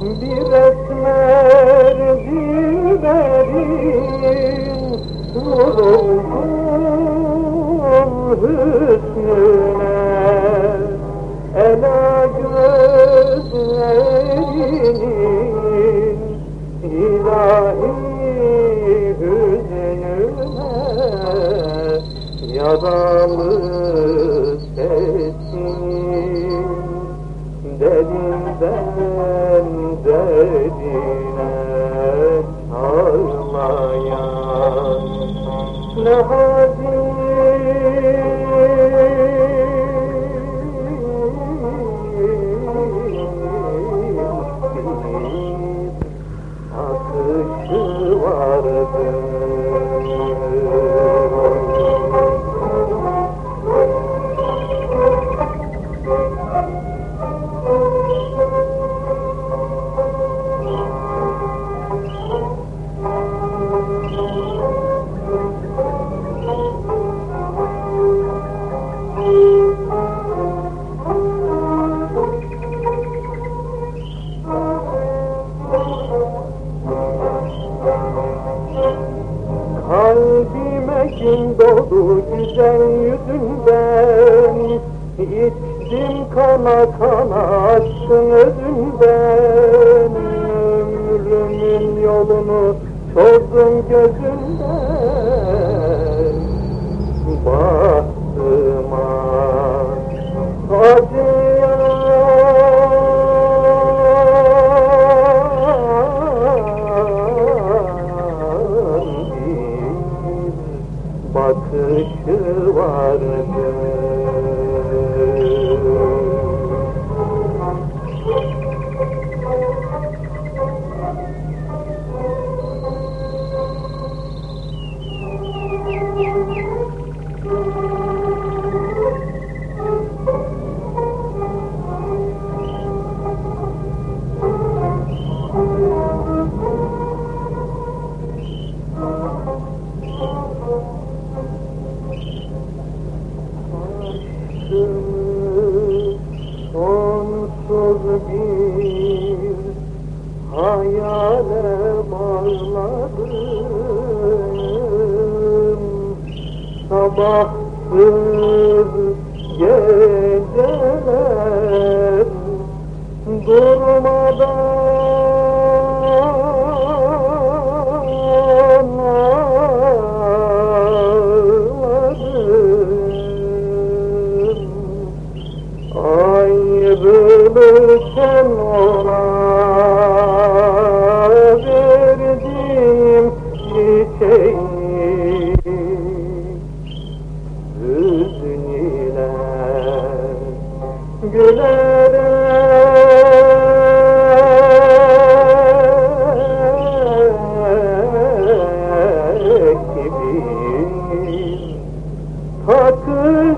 Bir esmer dilberin Vuruldum hüsnüne. Ela gözlerinin ilahi hüznüne Yaralı sesin. Derinden derine sarmayan ne hazin akışı vardır. Kin doldu güzel yüzünden. İçtim kana kana aşkın özünden. Ömrümün yolunu çözdüm gözünden. Bahtıma bir bakışı Sabahsız geceler durmadan Takım